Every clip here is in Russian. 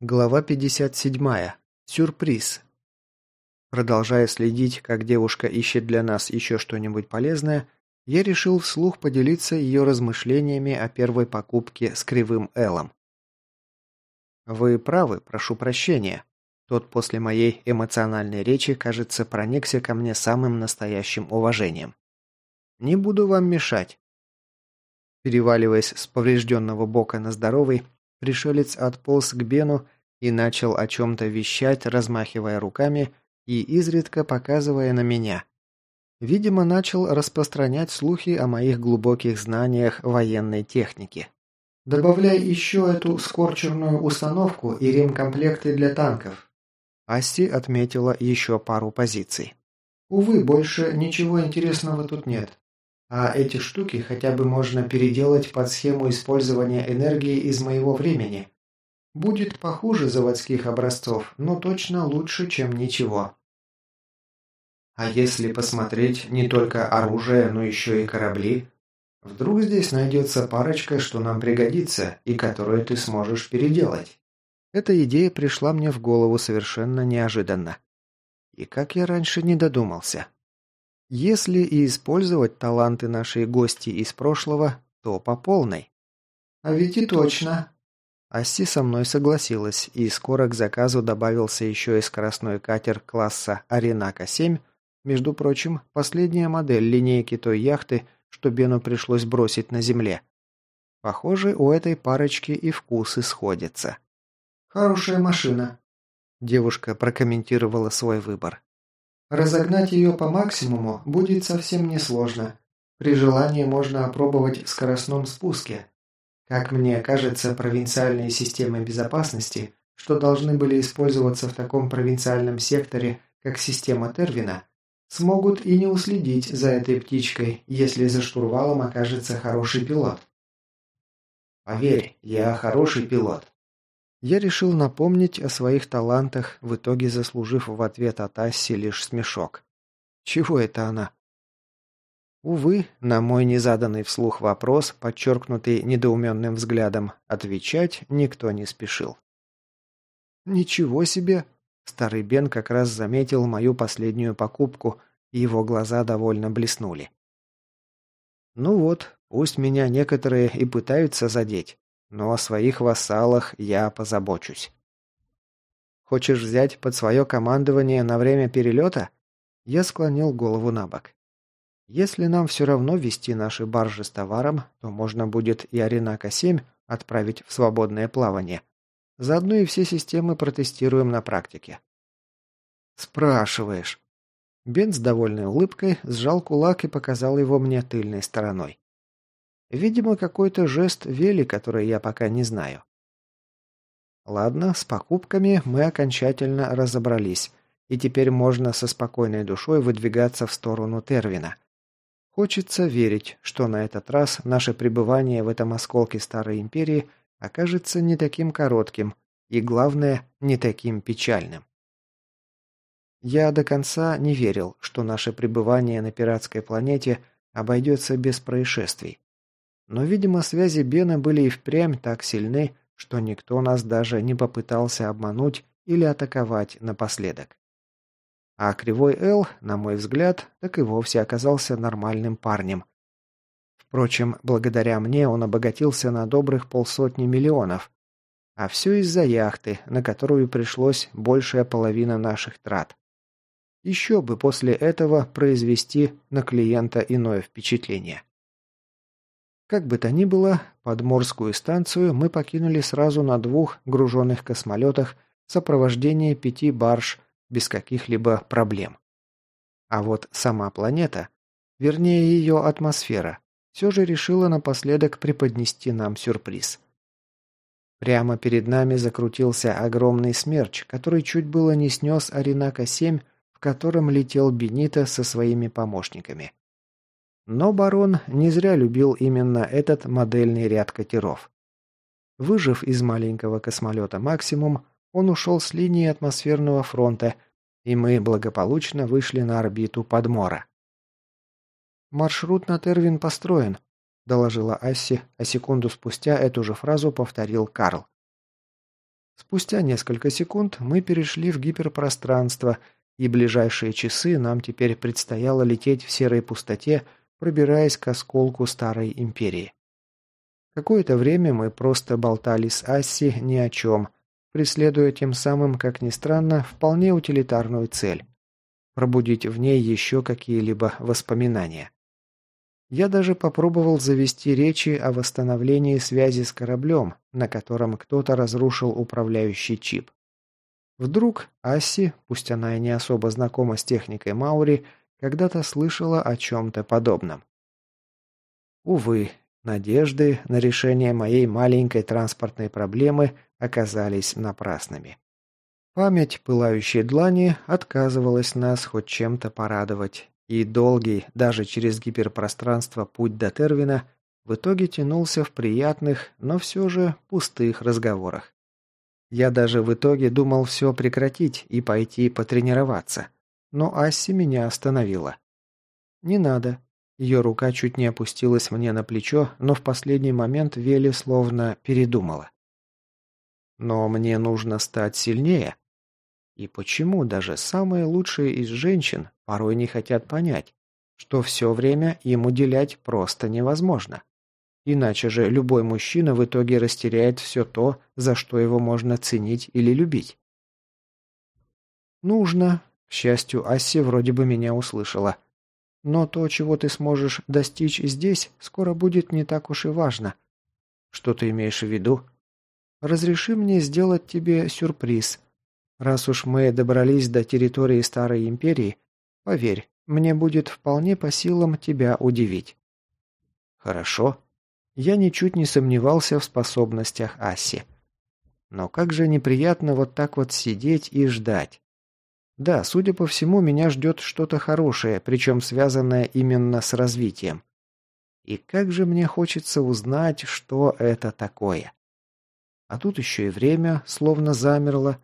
Глава 57. Сюрприз. Продолжая следить, как девушка ищет для нас еще что-нибудь полезное, я решил вслух поделиться ее размышлениями о первой покупке с кривым Элом. «Вы правы, прошу прощения». Тот после моей эмоциональной речи, кажется, проникся ко мне самым настоящим уважением. «Не буду вам мешать». Переваливаясь с поврежденного бока на здоровый, Пришелец отполз к Бену и начал о чем-то вещать, размахивая руками и изредка показывая на меня. Видимо, начал распространять слухи о моих глубоких знаниях военной техники. «Добавляй еще эту скорчерную установку и ремкомплекты для танков». Асти отметила еще пару позиций. «Увы, больше ничего интересного тут нет. А эти штуки хотя бы можно переделать под схему использования энергии из моего времени. Будет похуже заводских образцов, но точно лучше, чем ничего. А если посмотреть не только оружие, но еще и корабли? Вдруг здесь найдется парочка, что нам пригодится, и которую ты сможешь переделать? Эта идея пришла мне в голову совершенно неожиданно. И как я раньше не додумался. Если и использовать таланты нашей гости из прошлого, то по полной. А ведь и точно. Асси со мной согласилась, и скоро к заказу добавился еще и скоростной катер класса «Аренака-7», между прочим, последняя модель линейки той яхты, что Бену пришлось бросить на земле. Похоже, у этой парочки и вкусы сходятся. «Хорошая машина», – девушка прокомментировала свой выбор. Разогнать ее по максимуму будет совсем несложно. При желании можно опробовать в скоростном спуске. Как мне кажется, провинциальные системы безопасности, что должны были использоваться в таком провинциальном секторе, как система Тервина, смогут и не уследить за этой птичкой, если за штурвалом окажется хороший пилот. Поверь, я хороший пилот. Я решил напомнить о своих талантах, в итоге заслужив в ответ от Асси лишь смешок. Чего это она? Увы, на мой незаданный вслух вопрос, подчеркнутый недоуменным взглядом, отвечать никто не спешил. «Ничего себе!» Старый Бен как раз заметил мою последнюю покупку, и его глаза довольно блеснули. «Ну вот, пусть меня некоторые и пытаются задеть, но о своих вассалах я позабочусь. Хочешь взять под свое командование на время перелета? Я склонил голову на бок. Если нам все равно вести наши баржи с товаром, то можно будет и Аренака-7 отправить в свободное плавание. Заодно и все системы протестируем на практике. Спрашиваешь. Бен с довольной улыбкой сжал кулак и показал его мне тыльной стороной. Видимо, какой-то жест Вели, который я пока не знаю. Ладно, с покупками мы окончательно разобрались, и теперь можно со спокойной душой выдвигаться в сторону Тервина. Хочется верить, что на этот раз наше пребывание в этом осколке Старой Империи окажется не таким коротким и, главное, не таким печальным. Я до конца не верил, что наше пребывание на пиратской планете обойдется без происшествий. Но, видимо, связи Бена были и впрямь так сильны, что никто нас даже не попытался обмануть или атаковать напоследок. А Кривой Эл, на мой взгляд, так и вовсе оказался нормальным парнем. Впрочем, благодаря мне он обогатился на добрых полсотни миллионов. А все из-за яхты, на которую пришлось большая половина наших трат. Еще бы после этого произвести на клиента иное впечатление. Как бы то ни было, подморскую станцию мы покинули сразу на двух груженных космолетах в сопровождении пяти барж без каких-либо проблем. А вот сама планета, вернее ее атмосфера, все же решила напоследок преподнести нам сюрприз. Прямо перед нами закрутился огромный смерч, который чуть было не снес Аринака-7, в котором летел Бенита со своими помощниками. Но барон не зря любил именно этот модельный ряд катеров. Выжив из маленького космолета «Максимум», он ушел с линии атмосферного фронта, и мы благополучно вышли на орбиту Подмора. «Маршрут на Тервин построен», – доложила Асси, а секунду спустя эту же фразу повторил Карл. «С Спустя несколько секунд мы перешли в гиперпространство, и ближайшие часы нам теперь предстояло лететь в серой пустоте, пробираясь к осколку Старой Империи. Какое-то время мы просто болтали с Асси ни о чем, преследуя тем самым, как ни странно, вполне утилитарную цель – пробудить в ней еще какие-либо воспоминания. Я даже попробовал завести речи о восстановлении связи с кораблем, на котором кто-то разрушил управляющий чип. Вдруг Асси, пусть она и не особо знакома с техникой Маури, когда-то слышала о чем-то подобном. Увы, надежды на решение моей маленькой транспортной проблемы оказались напрасными. Память пылающей длани отказывалась нас хоть чем-то порадовать, и долгий, даже через гиперпространство, путь до Тервина в итоге тянулся в приятных, но все же пустых разговорах. Я даже в итоге думал все прекратить и пойти потренироваться. Но Асси меня остановила. «Не надо». Ее рука чуть не опустилась мне на плечо, но в последний момент Вели словно передумала. «Но мне нужно стать сильнее», и почему даже самые лучшие из женщин порой не хотят понять, что все время им уделять просто невозможно? Иначе же любой мужчина в итоге растеряет все то, за что его можно ценить или любить. «Нужно», к счастью, Асси вроде бы меня услышала. «Но то, чего ты сможешь достичь здесь, скоро будет не так уж и важно». «Что ты имеешь в виду?» «Разреши мне сделать тебе сюрприз», Раз уж мы добрались до территории Старой Империи, поверь, мне будет вполне по силам тебя удивить». «Хорошо». Я ничуть не сомневался в способностях Асси. Но как же неприятно вот так вот сидеть и ждать. Да, судя по всему, меня ждет что-то хорошее, причем связанное именно с развитием. И как же мне хочется узнать, что это такое. А тут еще и время словно замерло,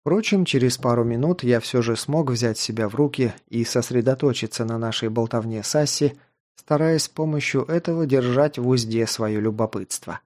Впрочем, через пару минут я все же смог взять себя в руки и сосредоточиться на нашей болтовне с Асси, стараясь с помощью этого держать в узде свое любопытство.